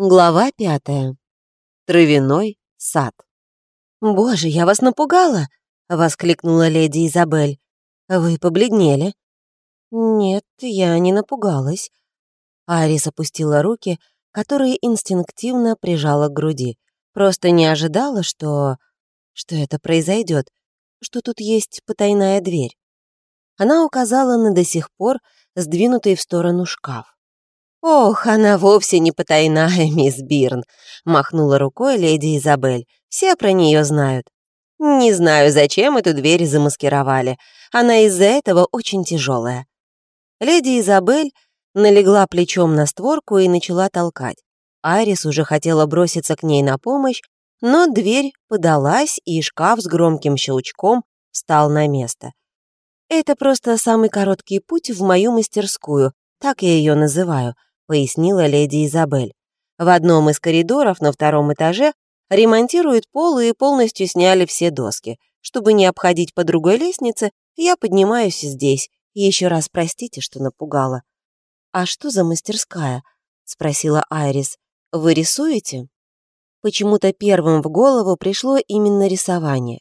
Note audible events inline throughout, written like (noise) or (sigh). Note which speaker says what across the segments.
Speaker 1: Глава пятая. Травяной сад. «Боже, я вас напугала!» — воскликнула леди Изабель. «Вы побледнели». «Нет, я не напугалась». Арис опустила руки, которые инстинктивно прижала к груди. Просто не ожидала, что... что это произойдет, что тут есть потайная дверь. Она указала на до сих пор сдвинутый в сторону шкаф. «Ох, она вовсе не потайная, (laughs) мисс Бирн», — махнула рукой леди Изабель. «Все про нее знают». «Не знаю, зачем эту дверь замаскировали. Она из-за этого очень тяжелая». Леди Изабель налегла плечом на створку и начала толкать. Айрис уже хотела броситься к ней на помощь, но дверь подалась, и шкаф с громким щелчком встал на место. «Это просто самый короткий путь в мою мастерскую, так я ее называю», пояснила леди Изабель. В одном из коридоров на втором этаже ремонтируют пол и полностью сняли все доски. Чтобы не обходить по другой лестнице, я поднимаюсь здесь. Еще раз простите, что напугала. «А что за мастерская?» — спросила Айрис. «Вы рисуете?» Почему-то первым в голову пришло именно рисование.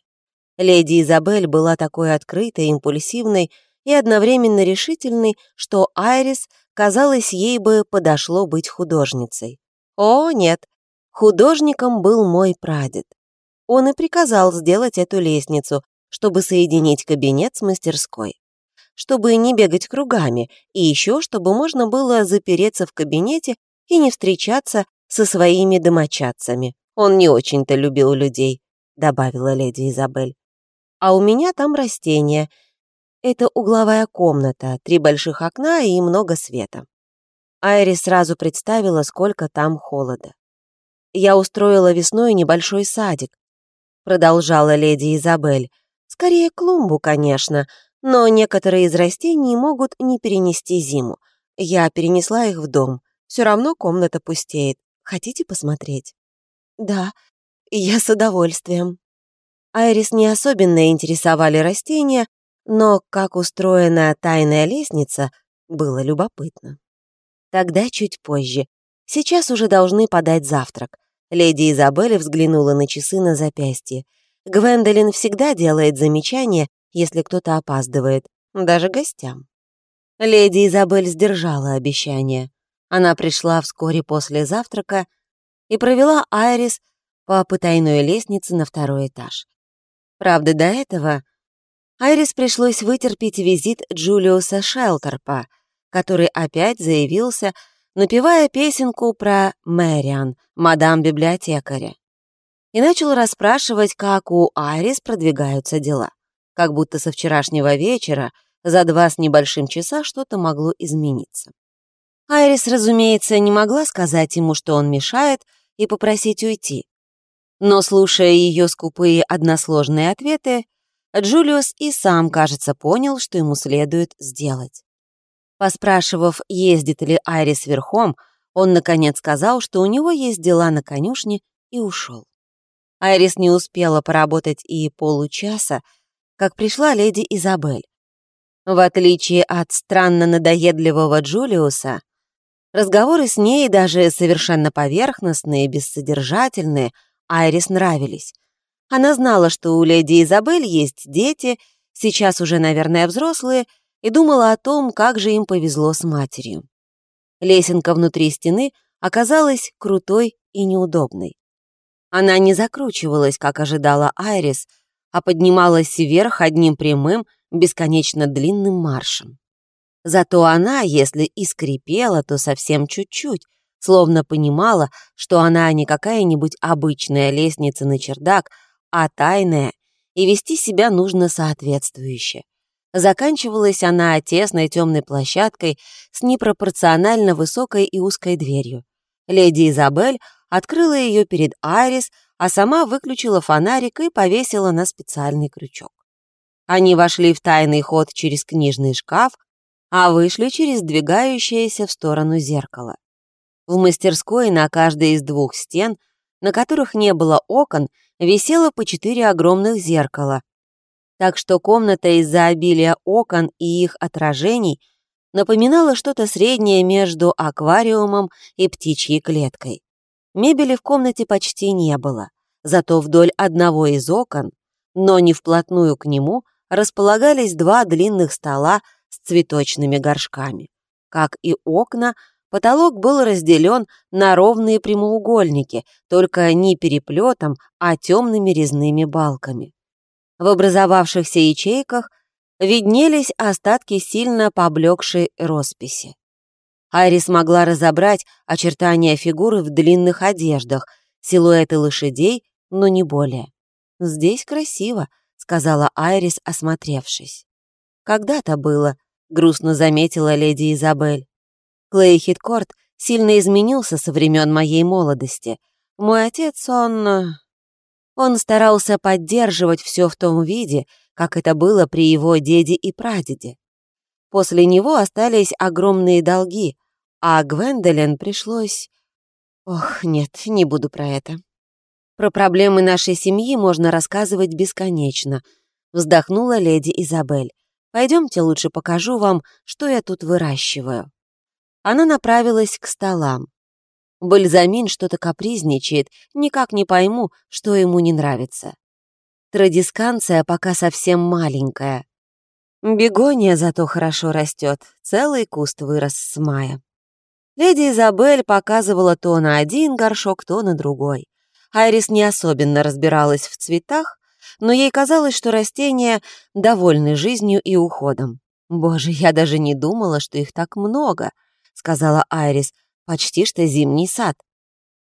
Speaker 1: Леди Изабель была такой открытой, импульсивной и одновременно решительной, что Айрис Казалось, ей бы подошло быть художницей. О, нет, художником был мой прадед. Он и приказал сделать эту лестницу, чтобы соединить кабинет с мастерской. Чтобы не бегать кругами, и еще чтобы можно было запереться в кабинете и не встречаться со своими домочадцами. Он не очень-то любил людей, добавила леди Изабель. А у меня там растения — это угловая комната, три больших окна и много света. Айри сразу представила, сколько там холода. «Я устроила весной небольшой садик», — продолжала леди Изабель. «Скорее клумбу, конечно, но некоторые из растений могут не перенести зиму. Я перенесла их в дом. Все равно комната пустеет. Хотите посмотреть?» «Да, я с удовольствием». Айрис не особенно интересовали растения, но как устроена тайная лестница, было любопытно. Тогда чуть позже. Сейчас уже должны подать завтрак. Леди Изабель взглянула на часы на запястье. Гвендолин всегда делает замечания, если кто-то опаздывает, даже гостям. Леди Изабель сдержала обещание. Она пришла вскоре после завтрака и провела Айрис по потайной лестнице на второй этаж. Правда, до этого Айрис пришлось вытерпеть визит Джулиуса Шелтерпа, который опять заявился, напевая песенку про Мэриан, мадам-библиотекаря, и начал расспрашивать, как у Айрис продвигаются дела. Как будто со вчерашнего вечера за два с небольшим часа что-то могло измениться. Айрис, разумеется, не могла сказать ему, что он мешает, и попросить уйти. Но, слушая ее скупые односложные ответы, Джулиус и сам, кажется, понял, что ему следует сделать. Поспрашивав, ездит ли Айрис верхом, он, наконец, сказал, что у него есть дела на конюшне, и ушел. Айрис не успела поработать и получаса, как пришла леди Изабель. В отличие от странно надоедливого Джулиуса, разговоры с ней, даже совершенно поверхностные, бессодержательные, Айрис нравились. Она знала, что у леди Изабель есть дети, сейчас уже, наверное, взрослые, и думала о том, как же им повезло с матерью. Лесенка внутри стены оказалась крутой и неудобной. Она не закручивалась, как ожидала Айрис, а поднималась вверх одним прямым, бесконечно длинным маршем. Зато она, если и скрипела, то совсем чуть-чуть, словно понимала, что она не какая-нибудь обычная лестница на чердак, а тайная, и вести себя нужно соответствующе. Заканчивалась она тесной темной площадкой с непропорционально высокой и узкой дверью. Леди Изабель открыла ее перед Айрис, а сама выключила фонарик и повесила на специальный крючок. Они вошли в тайный ход через книжный шкаф, а вышли через двигающееся в сторону зеркало. В мастерской на каждой из двух стен, на которых не было окон, висело по четыре огромных зеркала. Так что комната из-за обилия окон и их отражений напоминала что-то среднее между аквариумом и птичьей клеткой. Мебели в комнате почти не было, зато вдоль одного из окон, но не вплотную к нему, располагались два длинных стола с цветочными горшками. Как и окна, потолок был разделен на ровные прямоугольники, только не переплетом, а темными резными балками. В образовавшихся ячейках виднелись остатки сильно поблекшей росписи. Айрис могла разобрать очертания фигуры в длинных одеждах, силуэты лошадей, но не более. «Здесь красиво», — сказала Айрис, осмотревшись. «Когда-то было», — грустно заметила леди Изабель. «Клей Хиткорт сильно изменился со времен моей молодости. Мой отец, он... Он старался поддерживать все в том виде, как это было при его деде и прадеде. После него остались огромные долги, а Гвендолин пришлось... Ох, нет, не буду про это. Про проблемы нашей семьи можно рассказывать бесконечно, вздохнула леди Изабель. Пойдемте лучше покажу вам, что я тут выращиваю. Она направилась к столам. Бальзамин что-то капризничает, никак не пойму, что ему не нравится. Традисканция пока совсем маленькая. Бегония зато хорошо растет, целый куст вырос с мая. Леди Изабель показывала то на один горшок, то на другой. Айрис не особенно разбиралась в цветах, но ей казалось, что растения довольны жизнью и уходом. «Боже, я даже не думала, что их так много», — сказала Айрис, — «почти что зимний сад».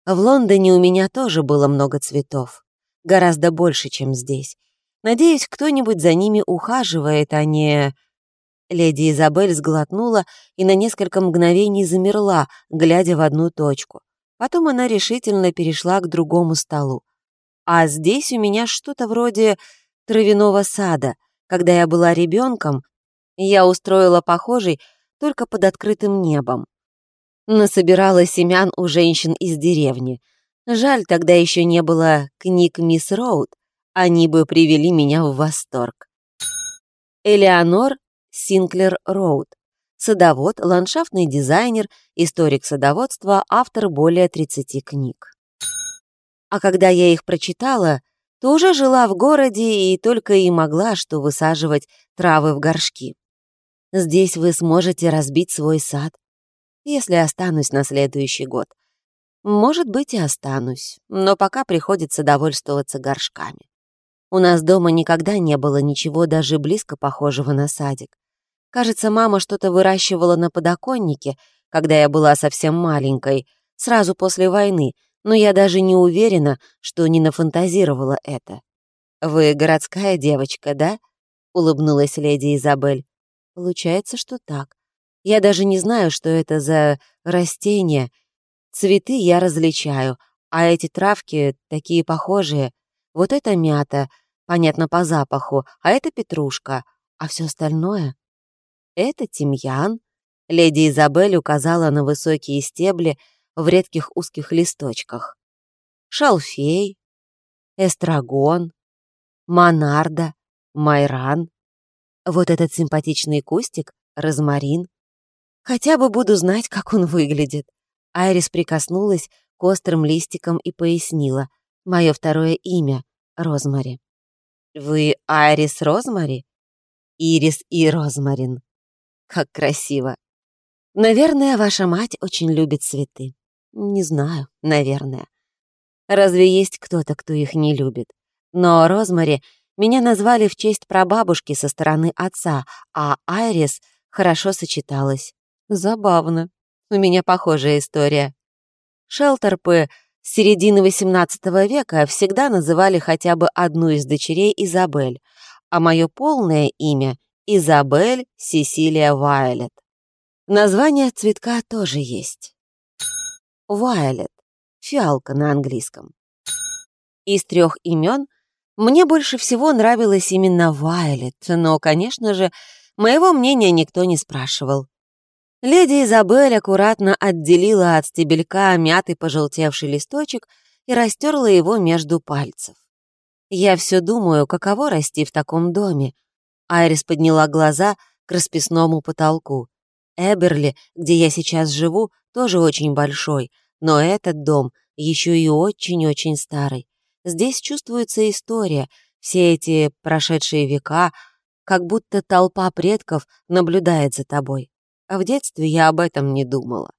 Speaker 1: В Лондоне у меня тоже было много цветов, гораздо больше, чем здесь. Надеюсь, кто-нибудь за ними ухаживает, а не... Леди Изабель сглотнула и на несколько мгновений замерла, глядя в одну точку. Потом она решительно перешла к другому столу. А здесь у меня что-то вроде травяного сада. Когда я была ребенком, я устроила похожий только под открытым небом. Насобирала семян у женщин из деревни. Жаль, тогда еще не было книг «Мисс Роуд», они бы привели меня в восторг. Элеонор Синклер Роуд. Садовод, ландшафтный дизайнер, историк садоводства, автор более 30 книг. А когда я их прочитала, то уже жила в городе и только и могла что высаживать травы в горшки. Здесь вы сможете разбить свой сад, если останусь на следующий год. Может быть, и останусь, но пока приходится довольствоваться горшками. У нас дома никогда не было ничего даже близко похожего на садик. Кажется, мама что-то выращивала на подоконнике, когда я была совсем маленькой, сразу после войны, но я даже не уверена, что не нафантазировала это. «Вы городская девочка, да?» — улыбнулась леди Изабель. «Получается, что так. Я даже не знаю, что это за растения. Цветы я различаю, а эти травки такие похожие. Вот это мята, понятно по запаху, а это петрушка, а все остальное это тимьян. Леди Изабель указала на высокие стебли в редких узких листочках. Шалфей, эстрагон, монарда, майран. Вот этот симпатичный кустик — розмарин. Хотя бы буду знать, как он выглядит. Айрис прикоснулась к острым листикам и пояснила. Мое второе имя — Розмари. «Вы Айрис Розмари?» «Ирис и Розмарин», как красиво. Наверное, ваша мать очень любит цветы. Не знаю, наверное. Разве есть кто-то, кто их не любит? Но Розмари меня назвали в честь прабабушки со стороны отца, а Айрис хорошо сочеталась. Забавно. У меня похожая история. Шелтерпы с середины XVIII века всегда называли хотя бы одну из дочерей Изабель, а мое полное имя Изабель Сесилия Вайолет. Название цветка тоже есть. Вайолет. Фиалка на английском. Из трех имен мне больше всего нравилось именно Вайолет, но, конечно же, моего мнения никто не спрашивал. Леди Изабель аккуратно отделила от стебелька мятый пожелтевший листочек и растерла его между пальцев. Я все думаю, каково расти в таком доме, Айрис подняла глаза к расписному потолку. Эберли, где я сейчас живу, тоже очень большой, но этот дом еще и очень-очень старой. Здесь чувствуется история, все эти прошедшие века, как будто толпа предков наблюдает за тобой. А в детстве я об этом не думала.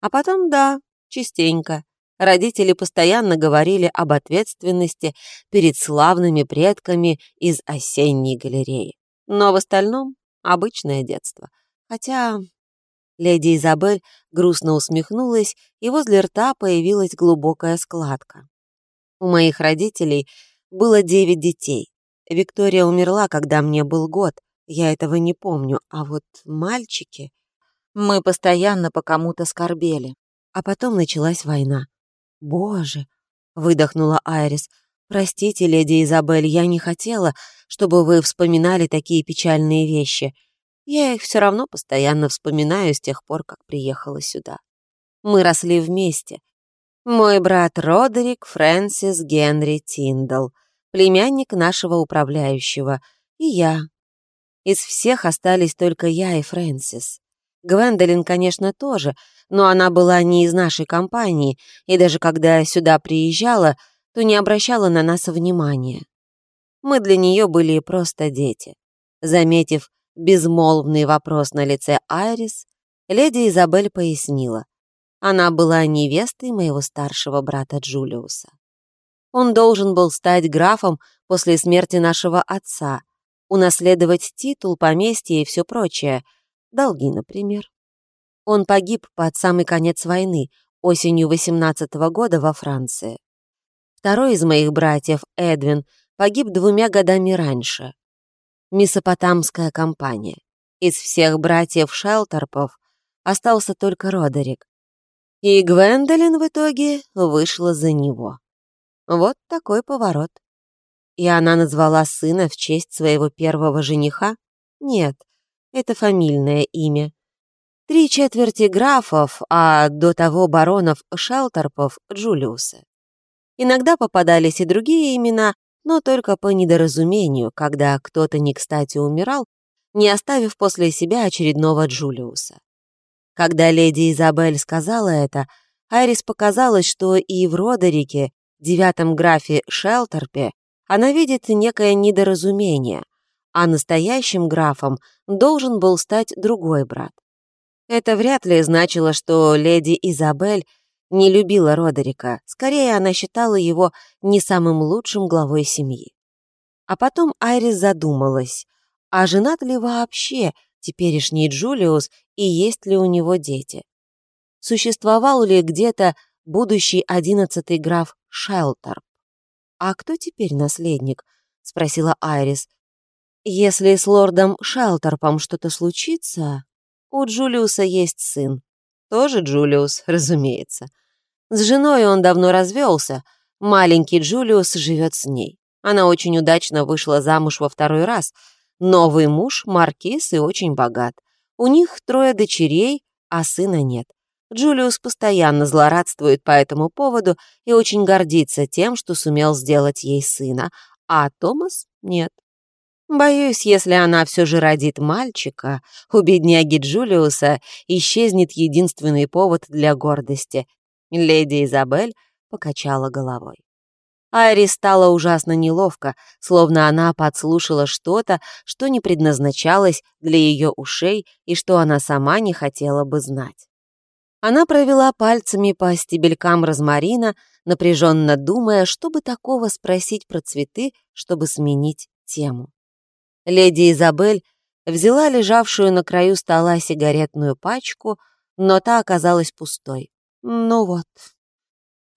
Speaker 1: А потом, да, частенько. Родители постоянно говорили об ответственности перед славными предками из осенней галереи. Но в остальном обычное детство. Хотя леди Изабель грустно усмехнулась, и возле рта появилась глубокая складка. У моих родителей было девять детей. Виктория умерла, когда мне был год. Я этого не помню. А вот мальчики... Мы постоянно по кому-то скорбели. А потом началась война. «Боже!» — выдохнула Айрис. «Простите, леди Изабель, я не хотела, чтобы вы вспоминали такие печальные вещи. Я их все равно постоянно вспоминаю с тех пор, как приехала сюда. Мы росли вместе, мой брат Родерик Фрэнсис Генри Тиндал, племянник нашего управляющего, и я. Из всех остались только я и Фрэнсис. Гвендолин, конечно, тоже, но она была не из нашей компании, и даже когда сюда приезжала, то не обращала на нас внимания. Мы для нее были просто дети. Заметив безмолвный вопрос на лице Айрис, леди Изабель пояснила. Она была невестой моего старшего брата Джулиуса. Он должен был стать графом после смерти нашего отца, унаследовать титул, поместье и все прочее, долги, например. Он погиб под самый конец войны, осенью 18 -го года во Франции. Второй из моих братьев, Эдвин, погиб двумя годами раньше. Месопотамская компания. Из всех братьев Шелтерпов остался только Родерик, и Гвендолин в итоге вышла за него. Вот такой поворот. И она назвала сына в честь своего первого жениха? Нет, это фамильное имя. Три четверти графов, а до того баронов Шелтерпов Джулиуса. Иногда попадались и другие имена, но только по недоразумению, когда кто-то не кстати умирал, не оставив после себя очередного Джулиуса. Когда леди Изабель сказала это, Айрис показалось, что и в Родерике, девятом графе Шелтерпе, она видит некое недоразумение, а настоящим графом должен был стать другой брат. Это вряд ли значило, что леди Изабель не любила Родерика, скорее она считала его не самым лучшим главой семьи. А потом Айрис задумалась, а женат ли вообще теперешний Джулиус и есть ли у него дети. Существовал ли где-то будущий одиннадцатый граф Шелтерп? «А кто теперь наследник?» — спросила Айрис. «Если с лордом Шелтерпом что-то случится, у Джулиуса есть сын. Тоже Джулиус, разумеется. С женой он давно развелся. Маленький Джулиус живет с ней. Она очень удачно вышла замуж во второй раз — Новый муж, маркиз и очень богат. У них трое дочерей, а сына нет. Джулиус постоянно злорадствует по этому поводу и очень гордится тем, что сумел сделать ей сына, а Томас нет. Боюсь, если она все же родит мальчика, у бедняги Джулиуса исчезнет единственный повод для гордости. Леди Изабель покачала головой. Айри стало ужасно неловко, словно она подслушала что-то, что не предназначалось для ее ушей и что она сама не хотела бы знать. Она провела пальцами по стебелькам розмарина, напряженно думая, чтобы такого спросить про цветы, чтобы сменить тему. Леди Изабель взяла лежавшую на краю стола сигаретную пачку, но та оказалась пустой. Ну вот,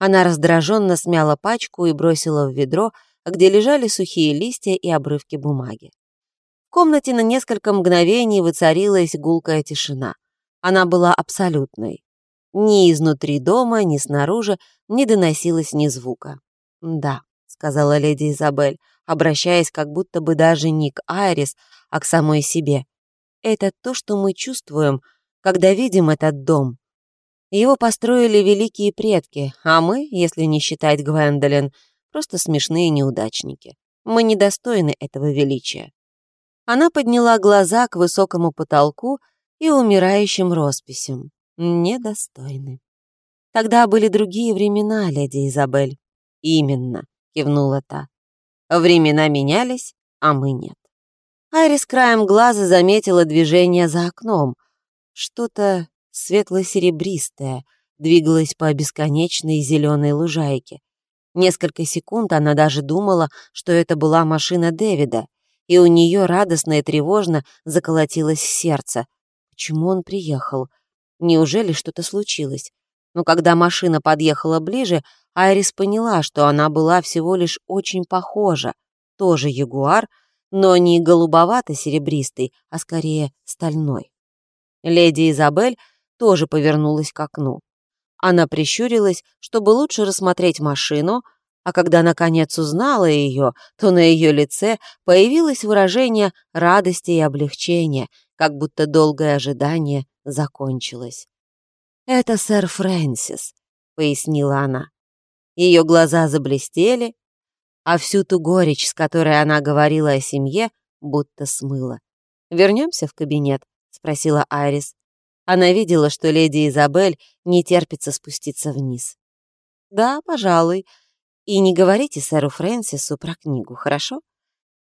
Speaker 1: она раздраженно смяла пачку и бросила в ведро, где лежали сухие листья и обрывки бумаги. В комнате на несколько мгновений воцарилась гулкая тишина. Она была абсолютной. Ни изнутри дома, ни снаружи не доносилось ни звука. «Да», — сказала леди Изабель, обращаясь как будто бы даже не к Айрис, а к самой себе. «Это то, что мы чувствуем, когда видим этот дом, его построили великие предки, а мы, если не считать Гвендолин, просто смешные неудачники. Мы недостойны этого величия. Она подняла глаза к высокому потолку и умирающим росписям. Недостойны. Тогда были другие времена, леди Изабель. Именно, кивнула та. Времена менялись, а мы нет. Айрис краем глаза заметила движение за окном. Что-то светло-серебристое двигалось по бесконечной зеленой лужайке. Несколько секунд она даже думала, что это была машина Дэвида, и у нее радостно и тревожно заколотилось сердце. Почему он приехал? Неужели что-то случилось? Но когда машина подъехала ближе, Айрис поняла, что она была всего лишь очень похожа. Тоже ягуар, но не голубовато-серебристый, а скорее стальной. Леди Изабель тоже повернулась к окну. Она прищурилась, чтобы лучше рассмотреть машину, а когда наконец узнала ее, то на ее лице появилось выражение радости и облегчения, как будто долгое ожидание закончилось. «Это сэр Фрэнсис», — пояснила она. Ее глаза заблестели, а всю ту горечь, с которой она говорила о семье, будто смыла. «Вернемся в кабинет?» — спросила Айрис. Она видела, что леди Изабель не терпится спуститься вниз. «Да, пожалуй. И не говорите сэру Фрэнсису про книгу, хорошо?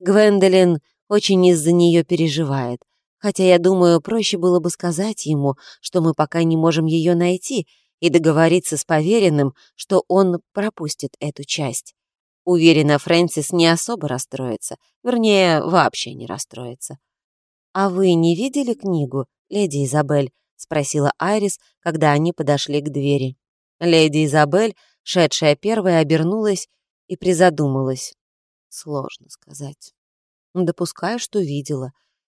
Speaker 1: Гвендолин очень из-за нее переживает, хотя я думаю, проще было бы сказать ему, что мы пока не можем ее найти, и договориться с поверенным, что он пропустит эту часть. Уверена, Фрэнсис не особо расстроится, вернее, вообще не расстроится. «А вы не видели книгу, леди Изабель?» — спросила Айрис, когда они подошли к двери. Леди Изабель, шедшая первая, обернулась и призадумалась. Сложно сказать. Допускаю, что видела.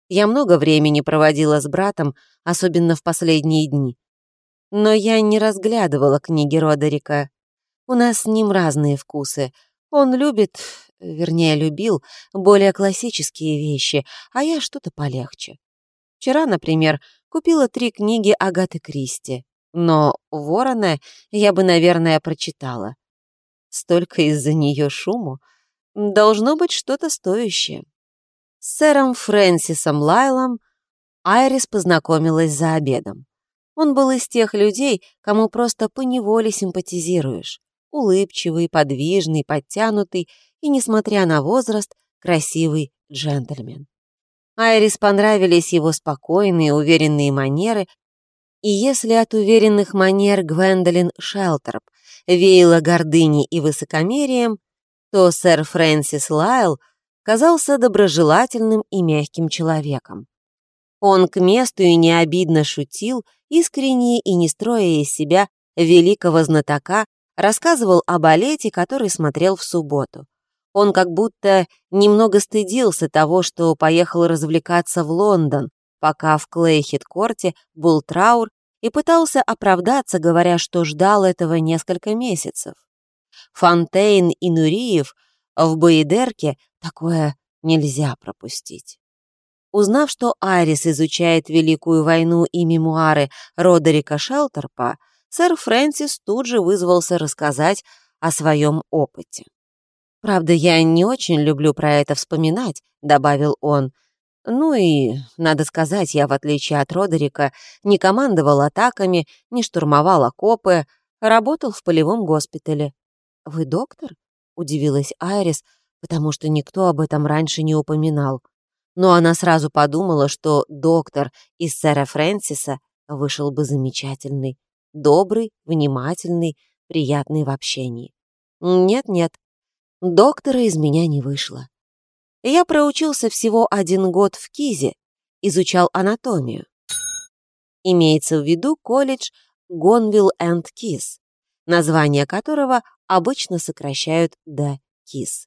Speaker 1: Я много времени проводила с братом, особенно в последние дни. Но я не разглядывала книги Родерика. У нас с ним разные вкусы — он любит, вернее, любил более классические вещи, а я что-то полегче. Вчера, например, купила три книги Агаты Кристи, но «Ворона» я бы, наверное, прочитала. Столько из-за нее шуму. Должно быть что-то стоящее. С сэром Фрэнсисом Лайлом Айрис познакомилась за обедом. Он был из тех людей, кому просто поневоле симпатизируешь улыбчивый, подвижный, подтянутый и, несмотря на возраст, красивый джентльмен. Айрис понравились его спокойные, уверенные манеры, и если от уверенных манер Гвендолин Шелтерп веяла гордыней и высокомерием, то сэр Фрэнсис Лайл казался доброжелательным и мягким человеком. Он к месту и необидно шутил, искренне и не строя из себя великого знатока рассказывал о балете, который смотрел в субботу. Он как будто немного стыдился того, что поехал развлекаться в Лондон, пока в Клейхит-корте был траур, и пытался оправдаться, говоря, что ждал этого несколько месяцев. Фонтейн и Нуриев в Баидерке такое нельзя пропустить. Узнав, что Айрис изучает Великую войну и мемуары Родерика Шелтерпа, сэр Фрэнсис тут же вызвался рассказать о своем опыте. «Правда, я не очень люблю про это вспоминать», — добавил он. «Ну и, надо сказать, я, в отличие от Родерика, не командовал атаками, не штурмовал окопы, работал в полевом госпитале». «Вы доктор?» — удивилась Айрис, потому что никто об этом раньше не упоминал. Но она сразу подумала, что доктор из сэра Фрэнсиса вышел бы замечательный добрый, внимательный, приятный в общении. Нет-нет, доктора из меня не вышло. Я проучился всего один год в Кизе, изучал анатомию. Имеется в виду колледж Гонвилл энд Киз, название которого обычно сокращают до Киз.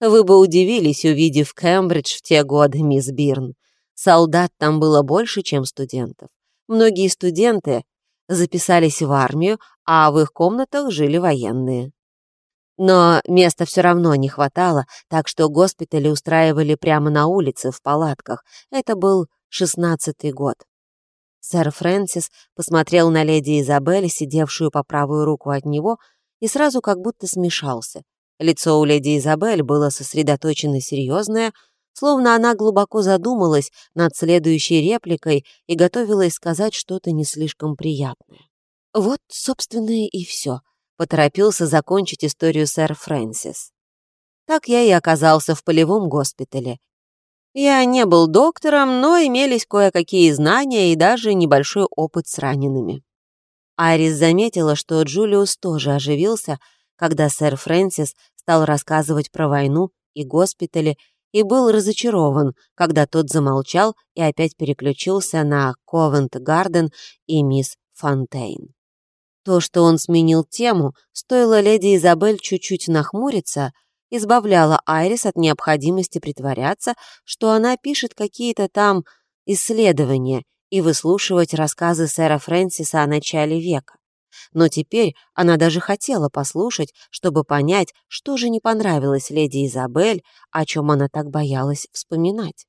Speaker 1: Вы бы удивились, увидев Кембридж в те годы, мисс Бирн. Солдат там было больше, чем студентов. Многие студенты записались в армию, а в их комнатах жили военные. Но места все равно не хватало, так что госпитали устраивали прямо на улице, в палатках. Это был шестнадцатый год. Сэр Фрэнсис посмотрел на леди Изабель, сидевшую по правую руку от него, и сразу как будто смешался. Лицо у леди Изабель было сосредоточено серьезное, словно она глубоко задумалась над следующей репликой и готовилась сказать что-то не слишком приятное. Вот, собственно, и все. Поторопился закончить историю сэр Фрэнсис. Так я и оказался в полевом госпитале. Я не был доктором, но имелись кое-какие знания и даже небольшой опыт с ранеными. Айрис заметила, что Джулиус тоже оживился, когда сэр Фрэнсис стал рассказывать про войну и госпитали, и был разочарован, когда тот замолчал и опять переключился на Ковент-Гарден и мисс Фонтейн. То, что он сменил тему, стоило леди Изабель чуть-чуть нахмуриться, избавляло Айрис от необходимости притворяться, что она пишет какие-то там исследования и выслушивать рассказы сэра Фрэнсиса о начале века. Но теперь она даже хотела послушать, чтобы понять, что же не понравилось леди Изабель, о чем она так боялась вспоминать.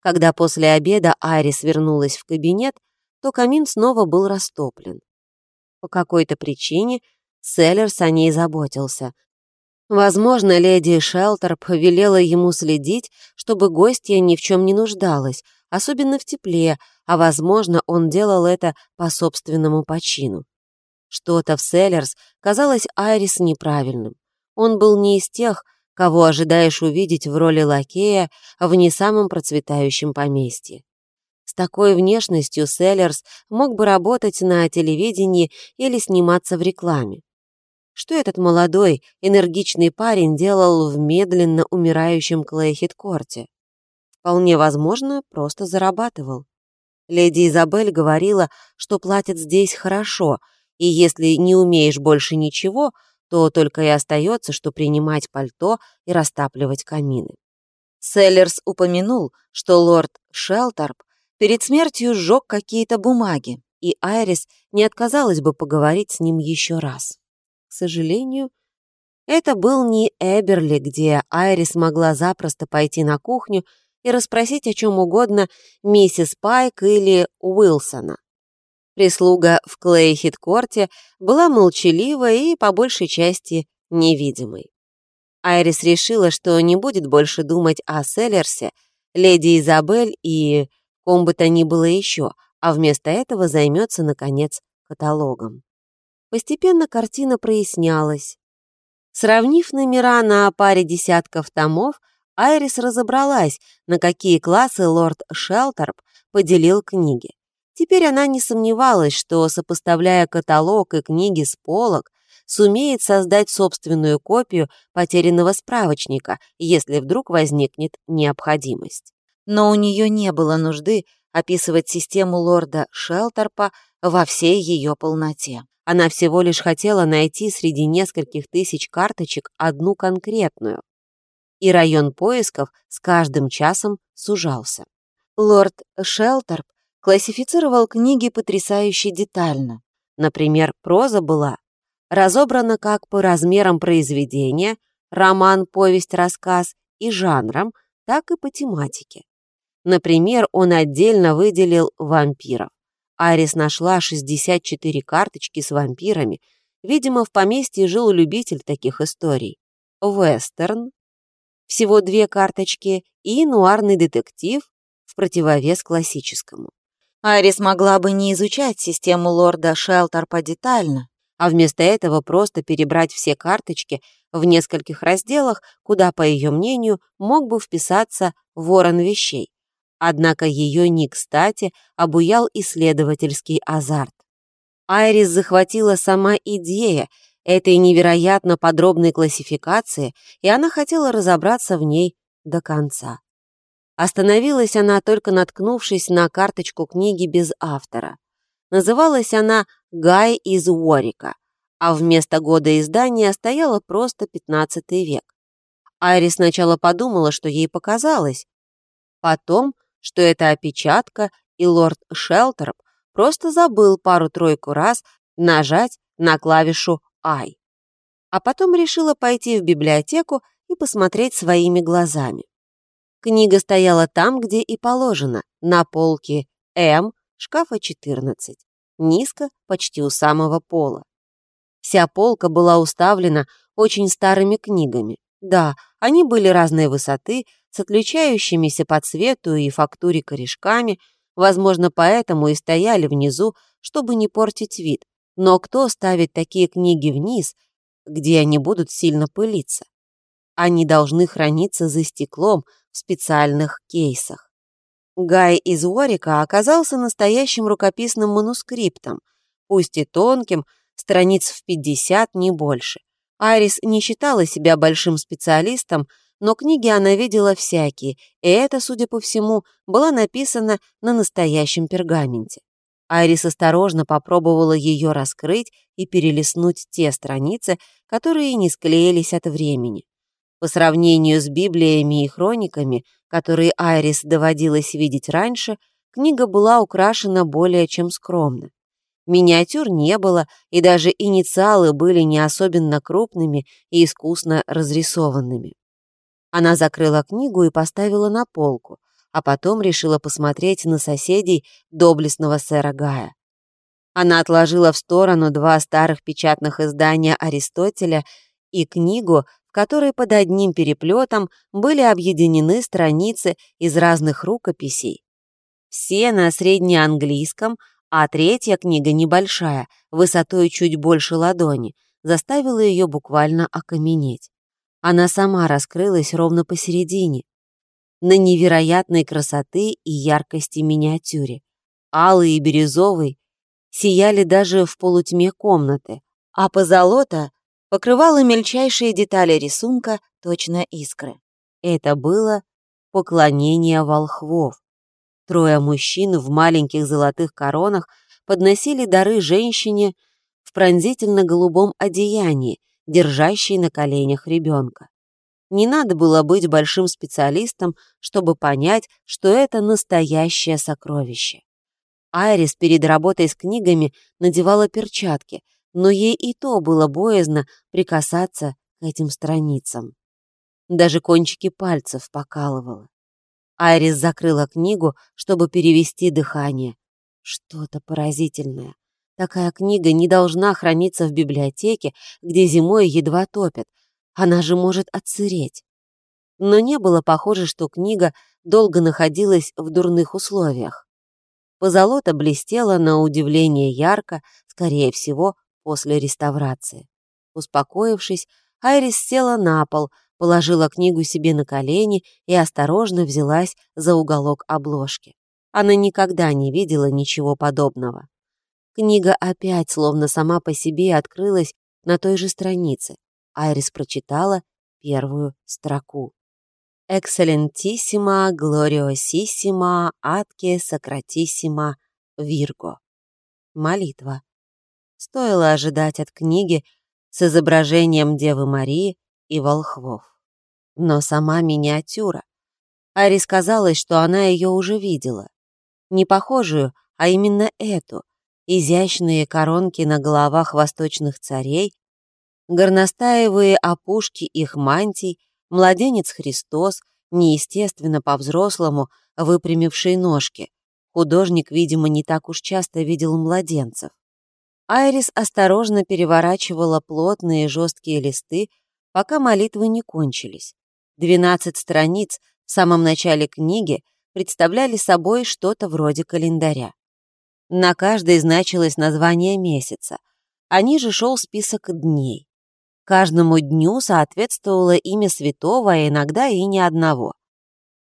Speaker 1: Когда после обеда Айрис вернулась в кабинет, то камин снова был растоплен. По какой-то причине Селлерс о ней заботился. Возможно, леди Шелтер повелела ему следить, чтобы гостья ни в чем не нуждалась, особенно в тепле, а, возможно, он делал это по собственному почину. Что-то в Селлерс казалось Айрис неправильным. Он был не из тех, кого ожидаешь увидеть в роли лакея в не самом процветающем поместье. С такой внешностью Селлерс мог бы работать на телевидении или сниматься в рекламе. Что этот молодой, энергичный парень делал в медленно умирающем Клейхит-корте? Вполне возможно, просто зарабатывал. Леди Изабель говорила, что платят здесь хорошо, и если не умеешь больше ничего, то только и остается, что принимать пальто и растапливать камины. Селлерс упомянул, что лорд Шелторп перед смертью сжег какие-то бумаги, и Айрис не отказалась бы поговорить с ним еще раз. К сожалению, это был не Эберли, где Айрис могла запросто пойти на кухню и расспросить о чем угодно миссис Пайк или Уилсона. Прислуга в Клейхит-корте была молчаливой и, по большей части, невидимой. Айрис решила, что не будет больше думать о Селлерсе, леди Изабель и ком бы то ни было еще, а вместо этого займется, наконец, каталогом. Постепенно картина прояснялась. Сравнив номера на паре десятков томов, Айрис разобралась, на какие классы лорд Шелтерп поделил книги. Теперь она не сомневалась, что, сопоставляя каталог и книги с полок, сумеет создать собственную копию потерянного справочника, если вдруг возникнет необходимость. Но у нее не было нужды описывать систему лорда Шелтерпа во всей ее полноте. Она всего лишь хотела найти среди нескольких тысяч карточек одну конкретную, и район поисков с каждым часом сужался. Лорд Шелтерп классифицировал книги потрясающе детально. Например, проза была разобрана как по размерам произведения, роман, повесть, рассказ и жанрам, так и по тематике. Например, он отдельно выделил вампиров. Арис нашла 64 карточки с вампирами. Видимо, в поместье жил любитель таких историй. Вестерн, всего две карточки, и нуарный детектив в противовес классическому. Арис могла бы не изучать систему лорда Шелтерпа детально, а вместо этого просто перебрать все карточки в нескольких разделах, куда, по ее мнению, мог бы вписаться ворон вещей. Однако ее не кстати обуял исследовательский азарт. Айрис захватила сама идея этой невероятно подробной классификации, и она хотела разобраться в ней до конца. Остановилась она, только наткнувшись на карточку книги без автора. Называлась она «Гай из Уорика», а вместо года издания стояла просто XV век. Айрис сначала подумала, что ей показалось. Потом, что это опечатка, и лорд Шелтерп просто забыл пару-тройку раз нажать на клавишу Ай. А потом решила пойти в библиотеку и посмотреть своими глазами. Книга стояла там, где и положено, на полке М, шкафа 14, низко, почти у самого пола. Вся полка была уставлена очень старыми книгами. Да, они были разной высоты, с отличающимися по цвету и фактуре корешками, возможно, поэтому и стояли внизу, чтобы не портить вид, Но кто ставит такие книги вниз, где они будут сильно пылиться? Они должны храниться за стеклом в специальных кейсах. Гай из Уорика оказался настоящим рукописным манускриптом, пусть и тонким, страниц в 50, не больше. Айрис не считала себя большим специалистом, но книги она видела всякие, и это, судя по всему, было написано на настоящем пергаменте. Айрис осторожно попробовала ее раскрыть и перелистнуть те страницы, которые не склеились от времени. По сравнению с Библиями и хрониками, которые Айрис доводилось видеть раньше, книга была украшена более чем скромно. Миниатюр не было, и даже инициалы были не особенно крупными и искусно разрисованными. Она закрыла книгу и поставила на полку, а потом решила посмотреть на соседей доблестного сэра Гая. Она отложила в сторону два старых печатных издания Аристотеля и книгу, в которой под одним переплетом были объединены страницы из разных рукописей. Все на среднеанглийском, а третья книга небольшая, высотой чуть больше ладони, заставила ее буквально окаменеть. Она сама раскрылась ровно посередине, на невероятной красоты и яркости миниатюре. Алый и бирюзовый сияли даже в полутьме комнаты, а позолота покрывала мельчайшие детали рисунка, точно искры. Это было поклонение волхвов. Трое мужчин в маленьких золотых коронах подносили дары женщине в пронзительно-голубом одеянии, держащей на коленях ребенка. Не надо было быть большим специалистом, чтобы понять, что это настоящее сокровище. Айрис перед работой с книгами надевала перчатки, но ей и то было боязно прикасаться к этим страницам. Даже кончики пальцев покалывало. Айрис закрыла книгу, чтобы перевести дыхание. Что-то поразительное. Такая книга не должна храниться в библиотеке, где зимой едва топят, она же может отсыреть. Но не было похоже, что книга долго находилась в дурных условиях. Позолота блестела на удивление ярко, скорее всего, после реставрации. Успокоившись, Айрис села на пол, положила книгу себе на колени и осторожно взялась за уголок обложки. Она никогда не видела ничего подобного. Книга опять, словно сама по себе, открылась на той же странице. Айрис прочитала первую строку. «Экселентиссима, глориосиссима, атке, сократиссима, вирго». Молитва. Стоило ожидать от книги с изображением Девы Марии и волхвов. Но сама миниатюра. Айрис казалось, что она ее уже видела. Не похожую, а именно эту. Изящные коронки на головах восточных царей горностаевые опушки их мантий, младенец Христос, неестественно по-взрослому выпрямившие ножки. Художник, видимо, не так уж часто видел младенцев. Айрис осторожно переворачивала плотные жесткие листы, пока молитвы не кончились. Двенадцать страниц в самом начале книги представляли собой что-то вроде календаря. На каждой значилось название месяца, а ниже шел список дней. Каждому дню соответствовало имя святого, а иногда и ни одного.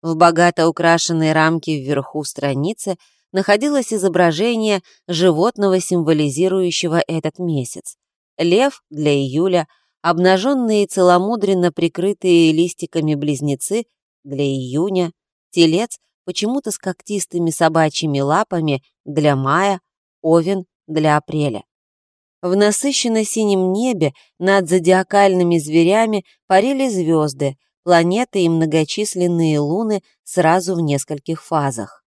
Speaker 1: В богато украшенной рамке вверху страницы находилось изображение животного, символизирующего этот месяц. Лев для июля, обнаженные целомудренно прикрытые листиками близнецы для июня, телец почему-то с когтистыми собачьими лапами для мая, овен для апреля. В насыщенно-синем небе над зодиакальными зверями парили звезды, планеты и многочисленные луны сразу в нескольких фазах.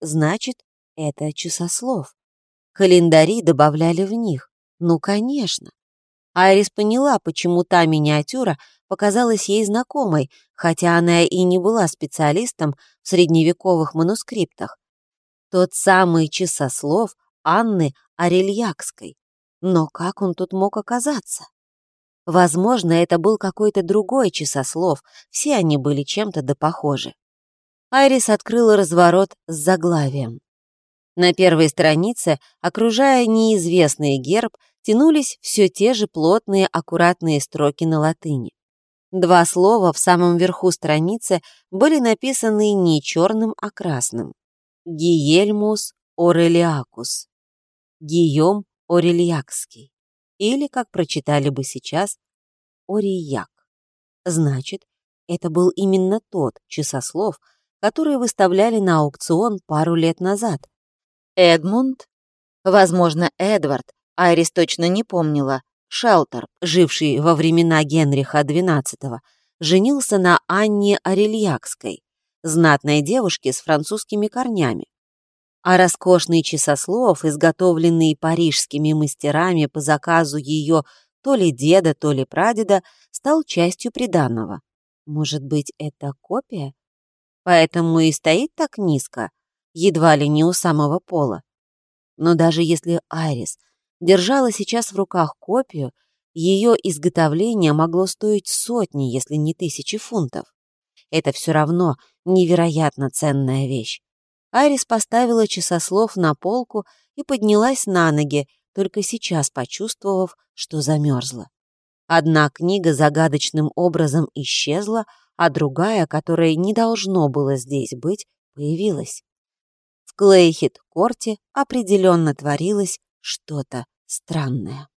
Speaker 1: Значит, это часослов. Календари добавляли в них. Ну, конечно. Айрис поняла, почему та миниатюра показалась ей знакомой, хотя она и не была специалистом в средневековых манускриптах. Тот самый часослов Анны Арельякской. Но как он тут мог оказаться? Возможно, это был какой-то другой часослов, все они были чем-то да похожи. Айрис открыла разворот с заглавием. На первой странице, окружая неизвестный герб, тянулись все те же плотные аккуратные строки на латыни. Два слова в самом верху страницы были написаны не черным, а красным. Гиельмус Орелиакус. Гийом Орельякский. Или, как прочитали бы сейчас, Орияк. Значит, это был именно тот часослов, который выставляли на аукцион пару лет назад. Эдмунд, возможно, Эдвард, Айрис точно не помнила, Шелтер, живший во времена Генриха XII, женился на Анне Орельякской, знатной девушке с французскими корнями. А роскошный часослов, изготовленный парижскими мастерами по заказу ее то ли деда, то ли прадеда, стал частью приданного. Может быть, это копия? Поэтому и стоит так низко, едва ли не у самого пола. Но даже если Айрис держала сейчас в руках копию, ее изготовление могло стоить сотни, если не тысячи фунтов. Это все равно невероятно ценная вещь. Айрис поставила часослов на полку и поднялась на ноги, только сейчас почувствовав, что замерзла. Одна книга загадочным образом исчезла, а другая, которой не должно было здесь быть, появилась. В Клейхит-корте определенно творилось что-то странное.